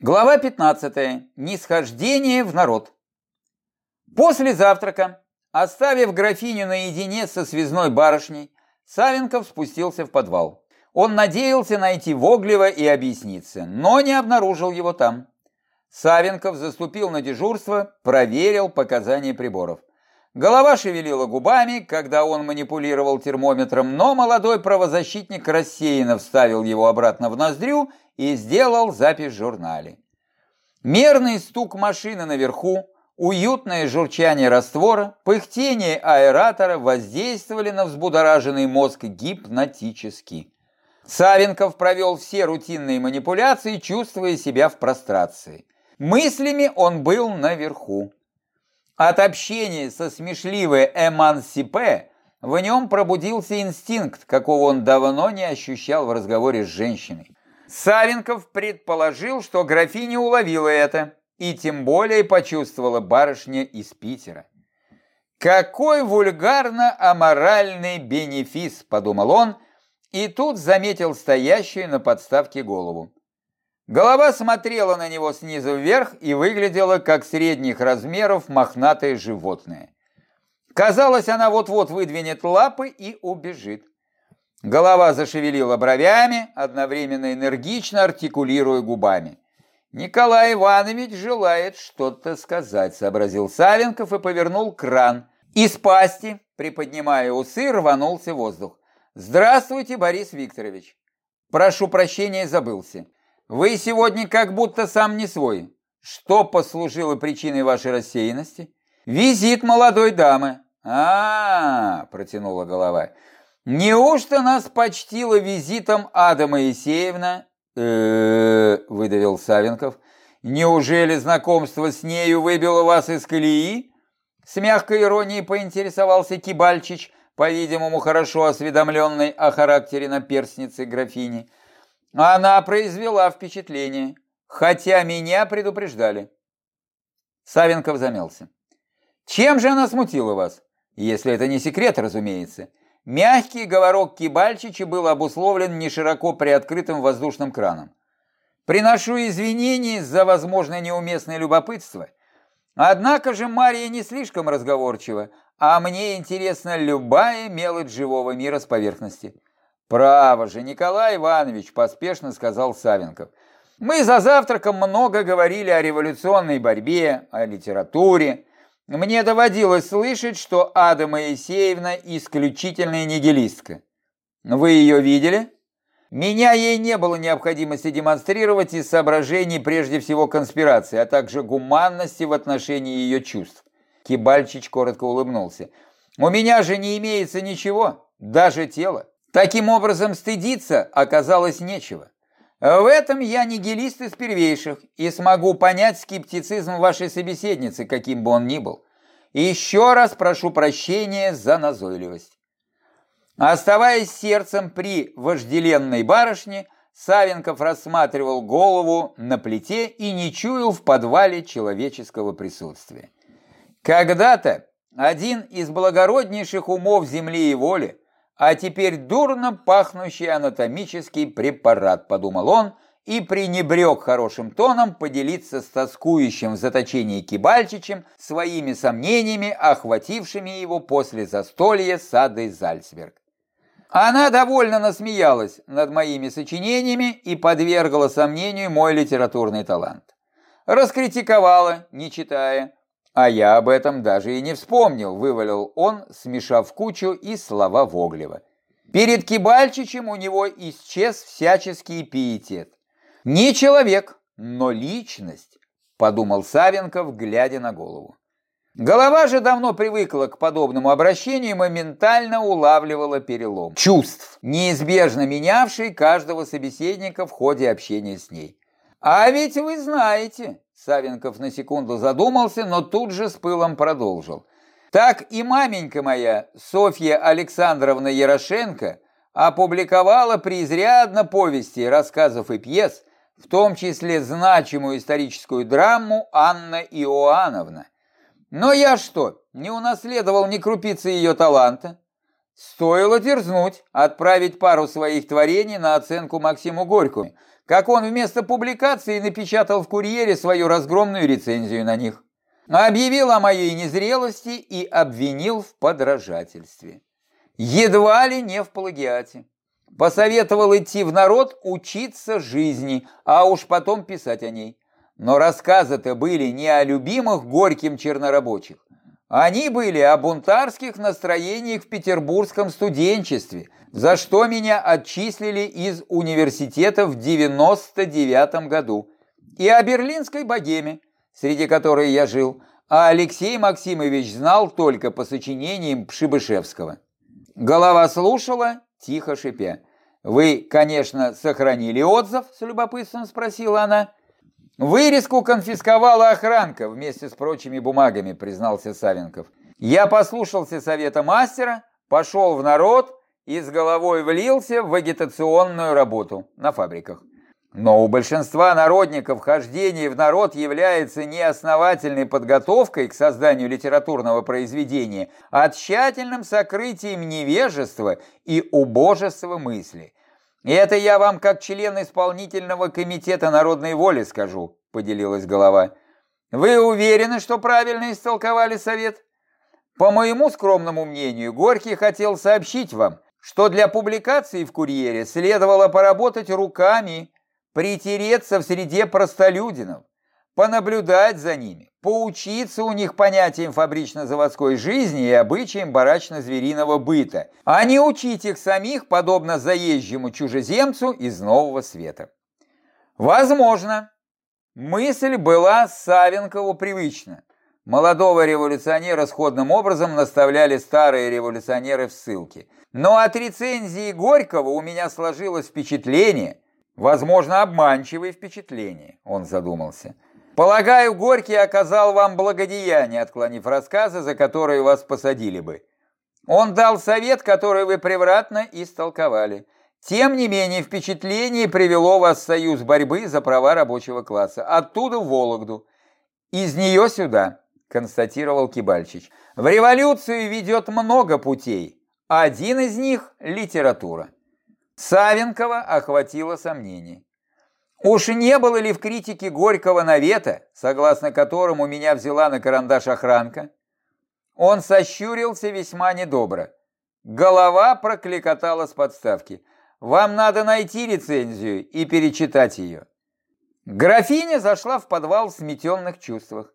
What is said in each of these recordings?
Глава 15. Нисхождение в народ. После завтрака, оставив графиню наедине со связной барышней, Савенков спустился в подвал. Он надеялся найти Воглева и объясниться, но не обнаружил его там. Савенков заступил на дежурство, проверил показания приборов. Голова шевелила губами, когда он манипулировал термометром, но молодой правозащитник рассеянно вставил его обратно в ноздрю и сделал запись в журнале. Мерный стук машины наверху, уютное журчание раствора, пыхтение аэратора воздействовали на взбудораженный мозг гипнотически. Савенков провел все рутинные манипуляции, чувствуя себя в прострации. Мыслями он был наверху. От общения со смешливой Эмансипе в нем пробудился инстинкт, какого он давно не ощущал в разговоре с женщиной. Савенков предположил, что графиня уловила это, и тем более почувствовала барышня из Питера. «Какой вульгарно-аморальный бенефис!» – подумал он, и тут заметил стоящую на подставке голову. Голова смотрела на него снизу вверх и выглядела как средних размеров мохнатое животное. Казалось, она вот-вот выдвинет лапы и убежит. Голова зашевелила бровями, одновременно энергично артикулируя губами. «Николай Иванович желает что-то сказать», — сообразил Савенков и повернул кран. Из пасти, приподнимая усы, рванулся воздух. «Здравствуйте, Борис Викторович. Прошу прощения, забылся. Вы сегодня как будто сам не свой. Что послужило причиной вашей рассеянности? Визит молодой дамы. А, -а, -а протянула голова. Неужто нас почтила визитом Ада Моисеевна? Э выдавил Савенков. Неужели знакомство с нею выбило вас из колеи? С мягкой иронией поинтересовался Кибальчич, по-видимому, хорошо осведомленный о характере наперстницы графини. Она произвела впечатление, хотя меня предупреждали. Савенков замялся. Чем же она смутила вас? Если это не секрет, разумеется. Мягкий говорок Кибальчича был обусловлен не широко приоткрытым воздушным краном. Приношу извинения за возможное неуместное любопытство. Однако же Мария не слишком разговорчива, а мне интересна любая мелочь живого мира с поверхности. «Право же, Николай Иванович», – поспешно сказал Савенков. «Мы за завтраком много говорили о революционной борьбе, о литературе. Мне доводилось слышать, что Ада Моисеевна исключительная нигилистка. Вы ее видели?» Меня ей не было необходимости демонстрировать из соображений прежде всего конспирации, а также гуманности в отношении ее чувств. Кибальчич коротко улыбнулся. «У меня же не имеется ничего, даже тела. Таким образом, стыдиться оказалось нечего. В этом я нигилист из первейших и смогу понять скептицизм вашей собеседницы, каким бы он ни был. Еще раз прошу прощения за назойливость. Оставаясь сердцем при вожделенной барышне, Савенков рассматривал голову на плите и не чуял в подвале человеческого присутствия. Когда-то один из благороднейших умов земли и воли а теперь дурно пахнущий анатомический препарат, подумал он, и пренебрег хорошим тоном поделиться с тоскующим в заточении Кибальчичем своими сомнениями, охватившими его после застолья с Адой Зальцберг. Она довольно насмеялась над моими сочинениями и подвергла сомнению мой литературный талант. Раскритиковала, не читая, а я об этом даже и не вспомнил, вывалил он, смешав кучу и слова Воглева. Перед Кибальчичем у него исчез всяческий пиетет. Не человек, но личность, подумал Савенков, глядя на голову. Голова же давно привыкла к подобному обращению и моментально улавливала перелом чувств, неизбежно менявший каждого собеседника в ходе общения с ней. «А ведь вы знаете», Савенков на секунду задумался, но тут же с пылом продолжил. Так и маменька моя, Софья Александровна Ярошенко, опубликовала преизрядно повести, рассказов и пьес, в том числе значимую историческую драму «Анна Иоанновна». Но я что, не унаследовал ни крупицы ее таланта? Стоило дерзнуть, отправить пару своих творений на оценку Максиму Горькому, как он вместо публикации напечатал в «Курьере» свою разгромную рецензию на них. Объявил о моей незрелости и обвинил в подражательстве. Едва ли не в плагиате. Посоветовал идти в народ учиться жизни, а уж потом писать о ней. Но рассказы-то были не о любимых горьким чернорабочих. Они были о бунтарских настроениях в петербургском студенчестве, за что меня отчислили из университета в 99 году, и о берлинской богеме, среди которой я жил, а Алексей Максимович знал только по сочинениям Пшибышевского. Голова слушала, тихо шипя. «Вы, конечно, сохранили отзыв?» – с любопытством спросила она. «Вырезку конфисковала охранка вместе с прочими бумагами», – признался Савенков. «Я послушался совета мастера, пошел в народ и с головой влился в вегетационную работу на фабриках. Но у большинства народников хождение в народ является не основательной подготовкой к созданию литературного произведения, а тщательным сокрытием невежества и убожества мысли. И это я вам как член исполнительного комитета народной воли скажу, поделилась голова. Вы уверены, что правильно истолковали совет? По моему скромному мнению, Горький хотел сообщить вам, что для публикации в «Курьере» следовало поработать руками, притереться в среде простолюдинов, понаблюдать за ними, поучиться у них понятиям фабрично-заводской жизни и обычаям барачно-звериного быта, а не учить их самих, подобно заезжему чужеземцу из Нового Света. Возможно, мысль была Савенкову привычна. Молодого революционера сходным образом наставляли старые революционеры в ссылке. Но от рецензии Горького у меня сложилось впечатление – Возможно, обманчивые впечатления, он задумался. Полагаю, Горький оказал вам благодеяние, отклонив рассказы, за которые вас посадили бы. Он дал совет, который вы превратно истолковали. Тем не менее, впечатление привело вас в союз борьбы за права рабочего класса. Оттуда в Вологду. Из нее сюда, констатировал Кибальчич. В революцию ведет много путей. Один из них – литература. Савенкова охватило сомнение. Уж не было ли в критике Горького навета, согласно которому меня взяла на карандаш охранка? Он сощурился весьма недобро. Голова прокликотала с подставки. Вам надо найти рецензию и перечитать ее. Графиня зашла в подвал в сметенных чувствах.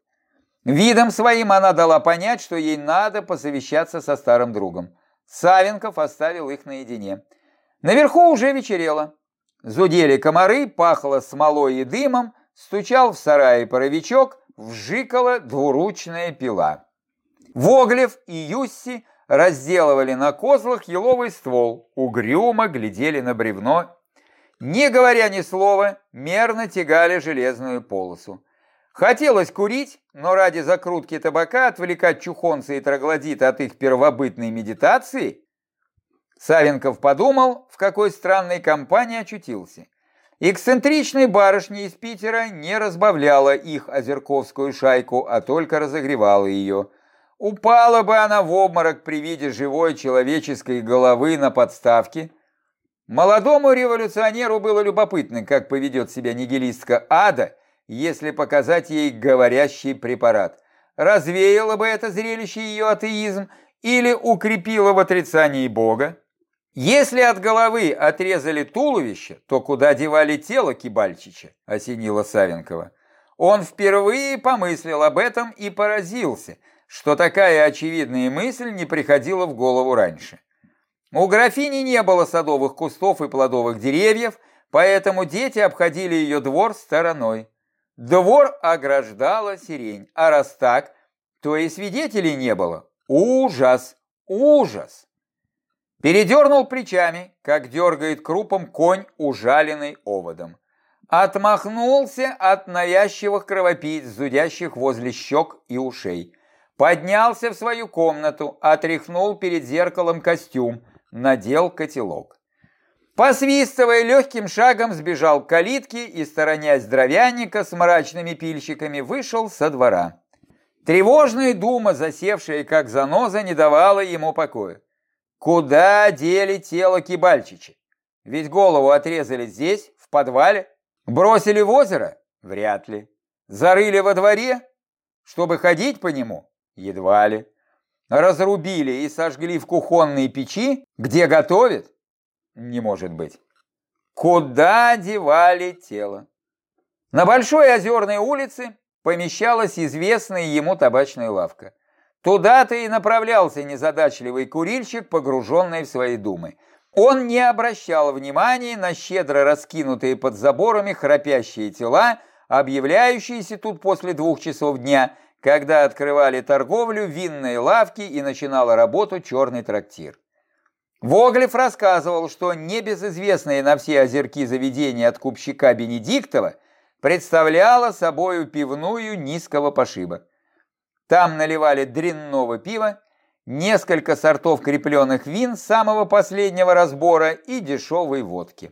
Видом своим она дала понять, что ей надо посовещаться со старым другом. Савенков оставил их наедине. Наверху уже вечерело. Зудели комары, пахло смолой и дымом, стучал в сарае паровичок, вжикала двуручная пила. Воглев и Юсси разделывали на козлах еловый ствол, угрюмо глядели на бревно, не говоря ни слова, мерно тягали железную полосу. Хотелось курить, но ради закрутки табака отвлекать чухонца и троглодита от их первобытной медитации Савенков подумал, в какой странной компании очутился. Эксцентричная барышня из Питера не разбавляла их озерковскую шайку, а только разогревала ее. Упала бы она в обморок при виде живой человеческой головы на подставке. Молодому революционеру было любопытно, как поведет себя нигилистка Ада, если показать ей говорящий препарат. Развеяло бы это зрелище ее атеизм или укрепило в отрицании Бога? Если от головы отрезали туловище, то куда девали тело Кибальчича, осенила Савенкова. Он впервые помыслил об этом и поразился, что такая очевидная мысль не приходила в голову раньше. У графини не было садовых кустов и плодовых деревьев, поэтому дети обходили ее двор стороной. Двор ограждала сирень, а раз так, то и свидетелей не было. Ужас! Ужас! Передернул плечами, как дергает крупом конь, ужаленный оводом. Отмахнулся от навязчивых кровопийц, зудящих возле щек и ушей. Поднялся в свою комнату, отряхнул перед зеркалом костюм, надел котелок. Посвистывая легким шагом, сбежал к калитке и, сторонясь дровяника с мрачными пильщиками, вышел со двора. Тревожная дума, засевшая как заноза, не давала ему покоя. Куда дели тело Кибальчича? Ведь голову отрезали здесь, в подвале, Бросили в озеро? Вряд ли. Зарыли во дворе? Чтобы ходить по нему? Едва ли. Разрубили и сожгли в кухонные печи, где готовят? Не может быть. Куда девали тело? На Большой озерной улице помещалась известная ему табачная лавка. Туда-то и направлялся незадачливый курильщик, погруженный в свои думы. Он не обращал внимания на щедро раскинутые под заборами храпящие тела, объявляющиеся тут после двух часов дня, когда открывали торговлю винные лавки и начинала работу черный трактир. Воглев рассказывал, что небезызвестное на все озерки заведение откупщика Бенедиктова представляло собою пивную низкого пошиба. Там наливали дрянного пива, несколько сортов крепленных вин самого последнего разбора и дешевой водки.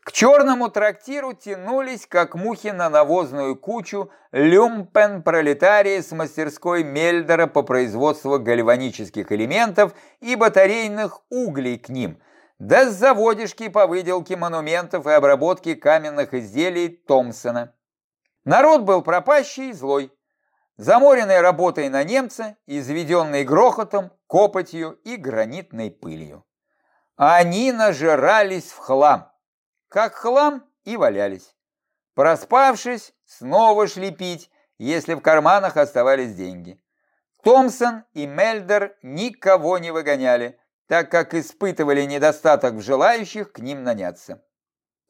К черному трактиру тянулись, как мухи на навозную кучу, люмпен-пролетарии с мастерской Мельдера по производству гальванических элементов и батарейных углей к ним, да с заводишки по выделке монументов и обработке каменных изделий Томпсона. Народ был пропащий и злой, заморенной работой на немца, изведенной грохотом, копотью и гранитной пылью. Они нажирались в хлам как хлам и валялись. Проспавшись, снова шли пить, если в карманах оставались деньги. Томпсон и Мельдер никого не выгоняли, так как испытывали недостаток в желающих к ним наняться.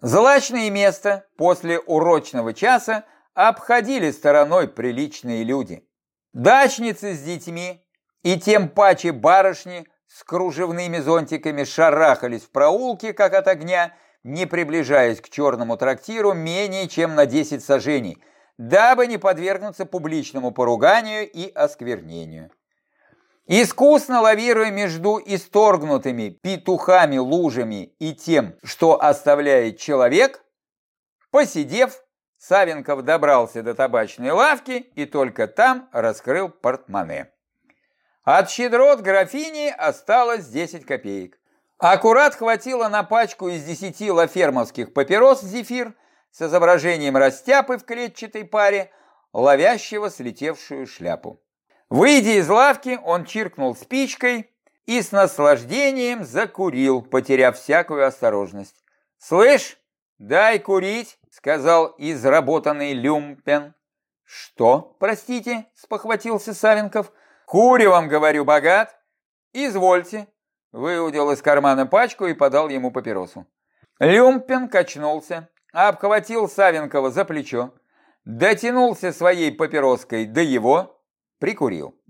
Злачное место после урочного часа обходили стороной приличные люди. Дачницы с детьми и тем паче барышни с кружевными зонтиками шарахались в проулке, как от огня, не приближаясь к черному трактиру менее чем на 10 сажений, дабы не подвергнуться публичному поруганию и осквернению. Искусно лавируя между исторгнутыми петухами, лужами и тем, что оставляет человек, посидев, Савенков добрался до табачной лавки и только там раскрыл портмоне. От щедрот графини осталось 10 копеек. Аккурат хватило на пачку из десяти лафермовских папирос «Зефир» с изображением растяпы в клетчатой паре, ловящего слетевшую шляпу. Выйдя из лавки, он чиркнул спичкой и с наслаждением закурил, потеряв всякую осторожность. «Слышь, дай курить», — сказал изработанный люмпен. «Что, простите?» — спохватился Савенков. «Куревом, говорю, богат. Извольте, Выудил из кармана пачку и подал ему папиросу. Люмпин качнулся, обхватил Савенкова за плечо, дотянулся своей папироской до его, прикурил.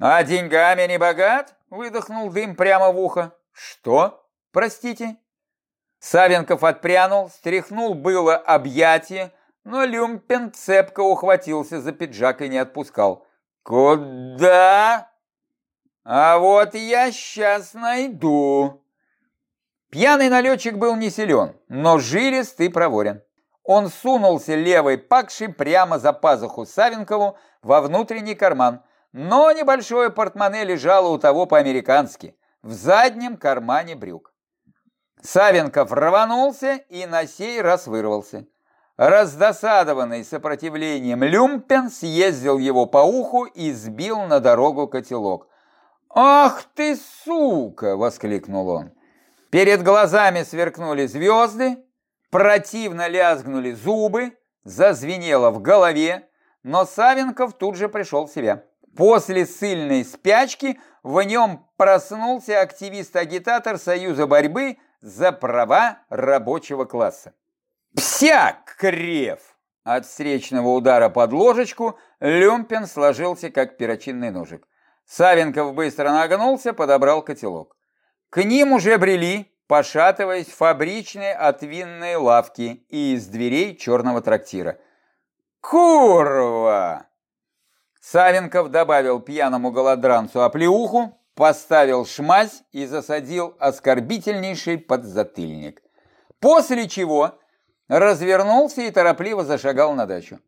«А деньгами не богат?» — выдохнул дым прямо в ухо. «Что? Простите?» Савенков отпрянул, стряхнул было объятие, но Люмпин цепко ухватился за пиджак и не отпускал. «Куда?» А вот я сейчас найду. Пьяный налетчик был не силен, но жилист и проворен. Он сунулся левой пакшей прямо за пазуху Савенкову во внутренний карман, но небольшое портмоне лежало у того по-американски, в заднем кармане брюк. Савенков рванулся и на сей раз вырвался. Раздосадованный сопротивлением Люмпен съездил его по уху и сбил на дорогу котелок. «Ах ты, сука!» — воскликнул он. Перед глазами сверкнули звезды, противно лязгнули зубы, зазвенело в голове, но Савенков тут же пришел в себя. После сильной спячки в нем проснулся активист-агитатор Союза борьбы за права рабочего класса. «Псяк, крев!» От встречного удара под ложечку Люмпин сложился, как перочинный ножик. Савенков быстро нагнулся, подобрал котелок. К ним уже брели, пошатываясь, фабричные отвинные лавки и из дверей черного трактира. «Курва!» Савенков добавил пьяному голодранцу оплеуху, поставил шмазь и засадил оскорбительнейший подзатыльник. После чего развернулся и торопливо зашагал на дачу.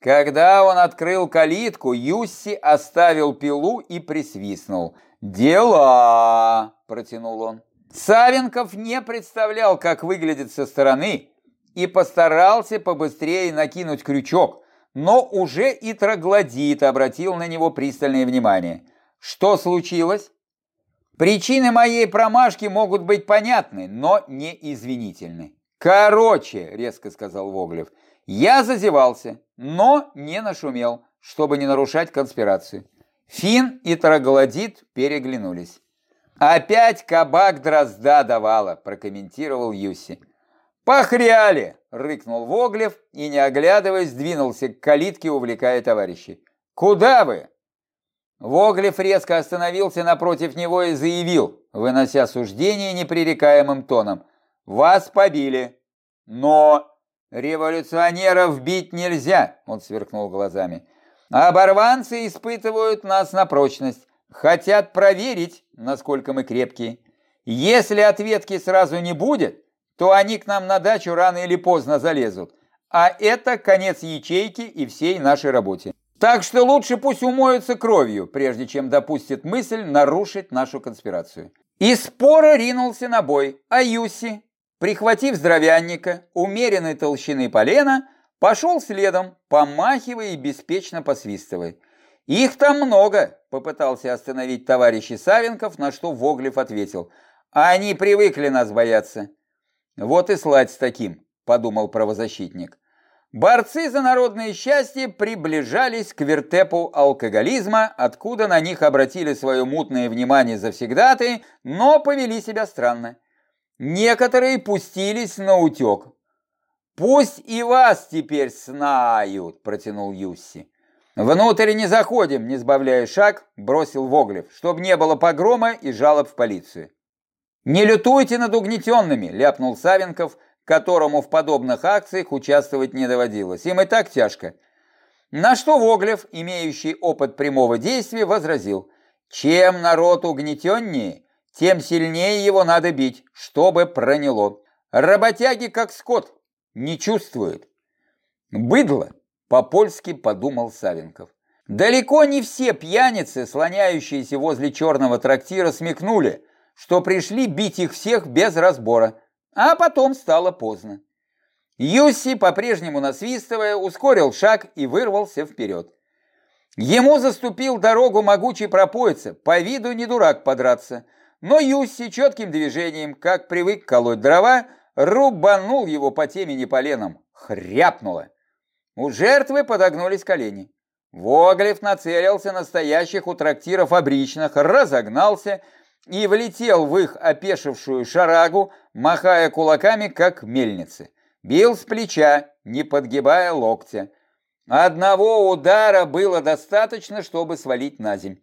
Когда он открыл калитку, Юсси оставил пилу и присвистнул. «Дела!» – протянул он. Савенков не представлял, как выглядит со стороны, и постарался побыстрее накинуть крючок, но уже и троглодит обратил на него пристальное внимание. Что случилось? Причины моей промашки могут быть понятны, но не извинительны. Короче, резко сказал Воглев, я зазевался, но не нашумел, чтобы не нарушать конспирацию. Фин и троглодит переглянулись. «Опять кабак дрозда давала», – прокомментировал Юси. «Похряли!» – рыкнул Воглев и, не оглядываясь, двинулся к калитке, увлекая товарищей. «Куда вы?» Воглев резко остановился напротив него и заявил, вынося суждение непререкаемым тоном. «Вас побили, но революционеров бить нельзя!» – он сверкнул глазами. «Оборванцы испытывают нас на прочность, хотят проверить, насколько мы крепкие. Если ответки сразу не будет, то они к нам на дачу рано или поздно залезут, а это конец ячейки и всей нашей работе». Так что лучше пусть умоются кровью, прежде чем допустит мысль нарушить нашу конспирацию. И спора ринулся на бой, а Юси, прихватив здравянника, умеренной толщины полена, пошел следом, помахивая и беспечно посвистывая. «Их там много», — попытался остановить товарищ Савенков, на что Воглев ответил. «А они привыкли нас бояться». «Вот и слать с таким», — подумал правозащитник. Борцы за народное счастье приближались к вертепу алкоголизма, откуда на них обратили свое мутное внимание завсегдаты, но повели себя странно. Некоторые пустились на утек. «Пусть и вас теперь знают», – протянул Юсси. «Внутрь не заходим», – не сбавляя шаг, бросил Воглев, чтобы не было погрома и жалоб в полицию. «Не лютуйте над угнетенными», – ляпнул Савенков, которому в подобных акциях участвовать не доводилось. Им и так тяжко. На что Воглев, имеющий опыт прямого действия, возразил, чем народ угнетеннее, тем сильнее его надо бить, чтобы проняло. Работяги, как скот, не чувствуют. Быдло, по-польски подумал Савенков. Далеко не все пьяницы, слоняющиеся возле черного трактира, смекнули, что пришли бить их всех без разбора. А потом стало поздно. Юси, по-прежнему насвистывая, ускорил шаг и вырвался вперед. Ему заступил дорогу могучий пропойца, по виду не дурак подраться, но Юси четким движением, как привык колоть дрова, рубанул его по темени поленом. Хряпнуло. У жертвы подогнулись колени. Воглев нацелился на стоящих у трактира фабричных, разогнался и влетел в их опешившую шарагу, махая кулаками, как мельницы. Бил с плеча, не подгибая локтя. Одного удара было достаточно, чтобы свалить на земь.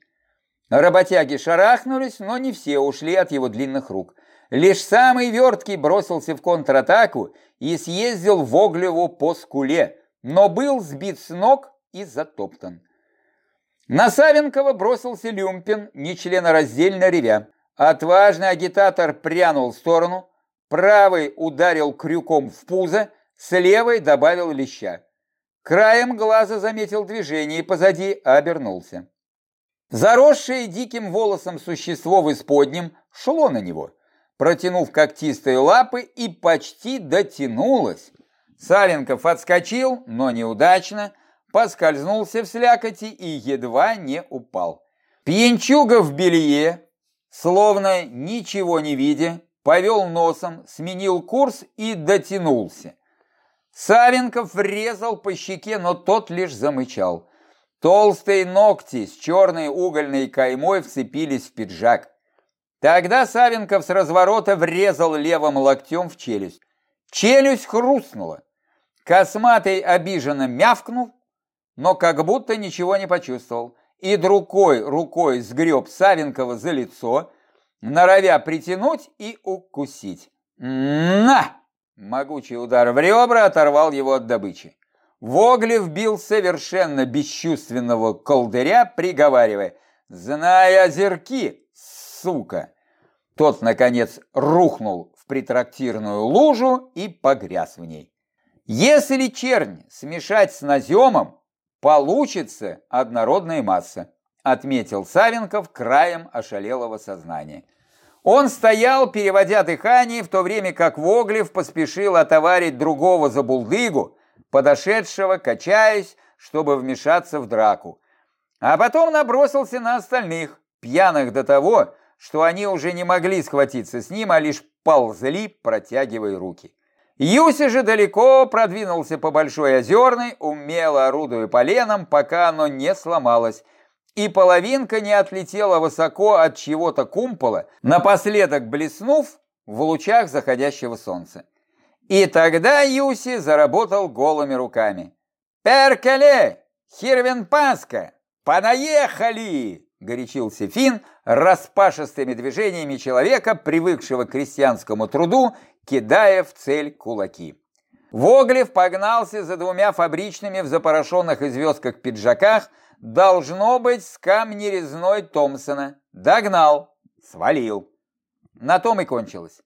Работяги шарахнулись, но не все ушли от его длинных рук. Лишь самый верткий бросился в контратаку и съездил в Оглеву по скуле, но был сбит с ног и затоптан. На Савенкова бросился Люмпин, нечленораздельно ревя. Отважный агитатор прянул в сторону, правый ударил крюком в пузо, с левой добавил леща. Краем глаза заметил движение и позади обернулся. Заросшее диким волосом существо в исподнем шло на него, протянув когтистые лапы и почти дотянулось. Саленков отскочил, но неудачно, поскользнулся в слякоти и едва не упал. Пьянчуга в белье, словно ничего не видя, повел носом, сменил курс и дотянулся. Савенков врезал по щеке, но тот лишь замычал. Толстые ногти с черной угольной каймой вцепились в пиджак. Тогда Савенков с разворота врезал левым локтем в челюсть. Челюсть хрустнула. Косматый обиженно мявкнул, но как будто ничего не почувствовал и другой рукой сгреб Савенкова за лицо, норовя притянуть и укусить. «На!» Могучий удар в ребра оторвал его от добычи. Воглев бил совершенно бесчувственного колдыря, приговаривая «Знай озерки, сука!» Тот, наконец, рухнул в притрактирную лужу и погряз в ней. Если чернь смешать с наземом, Получится однородная масса, отметил Савенков краем ошалелого сознания. Он стоял, переводя дыхание, в то время как Воглев поспешил отоварить другого за булдыгу, подошедшего, качаясь, чтобы вмешаться в драку. А потом набросился на остальных, пьяных до того, что они уже не могли схватиться с ним, а лишь ползли, протягивая руки. Юси же далеко продвинулся по Большой Озерной, умело орудуя поленом, пока оно не сломалось, и половинка не отлетела высоко от чего-то кумпола, напоследок блеснув в лучах заходящего солнца. И тогда Юси заработал голыми руками. «Перкеле! Хирвенпаска! Понаехали!» — горячился Фин распашистыми движениями человека, привыкшего к крестьянскому труду, кидая в цель кулаки. Воглев погнался за двумя фабричными в запорошенных и звездках пиджаках, должно быть, с камнерезной Томпсона. Догнал, свалил. На том и кончилось.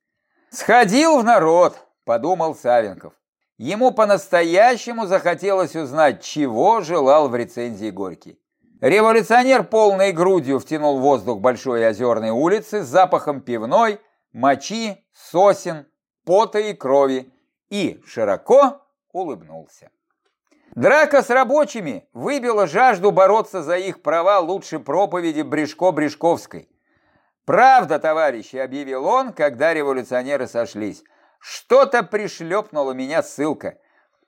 «Сходил в народ», — подумал Савенков. Ему по-настоящему захотелось узнать, чего желал в рецензии Горький. Революционер полной грудью втянул воздух Большой Озерной улицы с запахом пивной, мочи, сосен, пота и крови и широко улыбнулся. Драка с рабочими выбила жажду бороться за их права лучше проповеди Брешко-Брешковской. «Правда, товарищи», — объявил он, когда революционеры сошлись, — «что-то пришлепнула меня ссылка.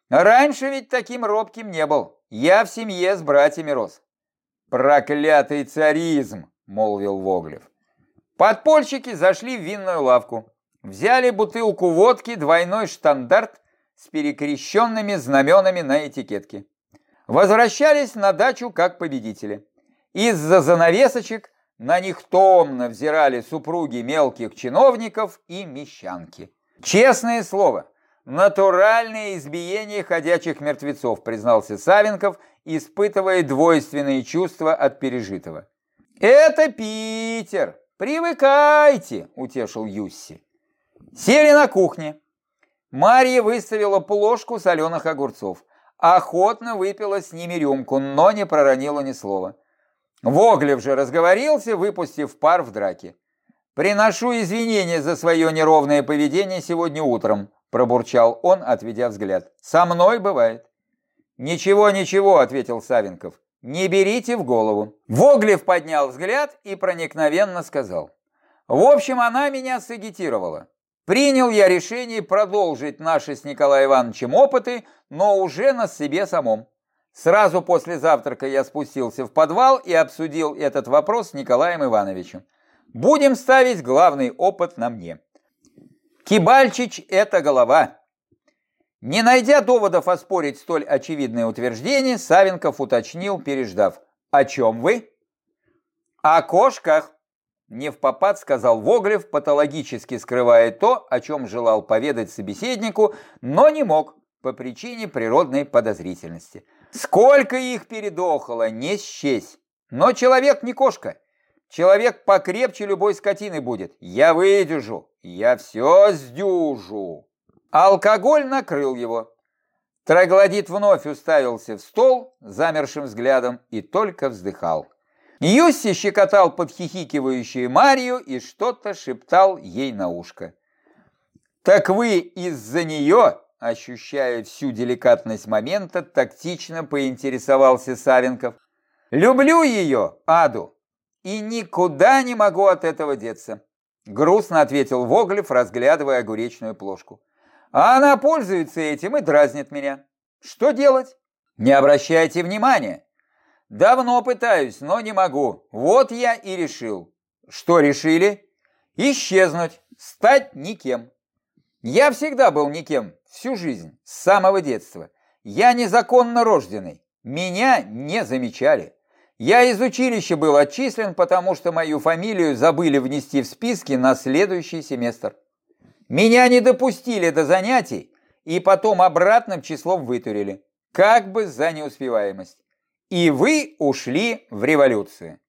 Раньше ведь таким робким не был. Я в семье с братьями рос». «Проклятый царизм!» — молвил Воглев. Подпольщики зашли в винную лавку. Взяли бутылку водки «Двойной штандарт» с перекрещенными знаменами на этикетке. Возвращались на дачу как победители. Из-за занавесочек на них томно взирали супруги мелких чиновников и мещанки. Честное слово, натуральное избиение ходячих мертвецов, признался Савенков, испытывая двойственные чувства от пережитого. «Это Питер! Привыкайте!» – утешил Юсси. Сели на кухне. Марья выставила плошку соленых огурцов. Охотно выпила с ними рюмку, но не проронила ни слова. Воглев же разговорился, выпустив пар в драке. «Приношу извинения за свое неровное поведение сегодня утром», пробурчал он, отведя взгляд. «Со мной бывает». «Ничего, ничего», — ответил Савенков. «Не берите в голову». Воглев поднял взгляд и проникновенно сказал. «В общем, она меня сагитировала. Принял я решение продолжить наши с Николаем Ивановичем опыты, но уже на себе самом. Сразу после завтрака я спустился в подвал и обсудил этот вопрос с Николаем Ивановичем. Будем ставить главный опыт на мне. Кибальчич – это голова. Не найдя доводов оспорить столь очевидное утверждение, Савенков уточнил, переждав. «О чем вы?» «О кошках», не в попад сказал Воглев, патологически скрывая то, о чем желал поведать собеседнику, но не мог по причине природной подозрительности. Сколько их передохало, не счесть. Но человек не кошка. Человек покрепче любой скотины будет. Я выдержу, я все сдюжу. Алкоголь накрыл его. Троглодит вновь уставился в стол замершим взглядом и только вздыхал. Юсси щекотал подхихикивающую Марию и что-то шептал ей на ушко. «Так вы из-за нее, ощущая всю деликатность момента, тактично поинтересовался Савенков. «Люблю ее, Аду, и никуда не могу от этого деться», грустно ответил Воглев, разглядывая огуречную плошку. «А она пользуется этим и дразнит меня. Что делать? Не обращайте внимания, Давно пытаюсь, но не могу. Вот я и решил. Что решили? Исчезнуть, стать никем. Я всегда был никем, всю жизнь, с самого детства. Я незаконно рожденный. Меня не замечали. Я из училища был отчислен, потому что мою фамилию забыли внести в списки на следующий семестр. Меня не допустили до занятий и потом обратным числом вытурили, как бы за неуспеваемость и вы ушли в революцию.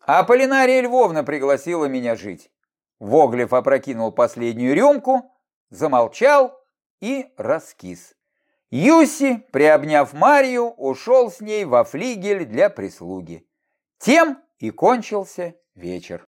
А Полинария Львовна пригласила меня жить. Воглев опрокинул последнюю рюмку, замолчал и раскис. Юси, приобняв Марию, ушел с ней во флигель для прислуги. Тем и кончился вечер.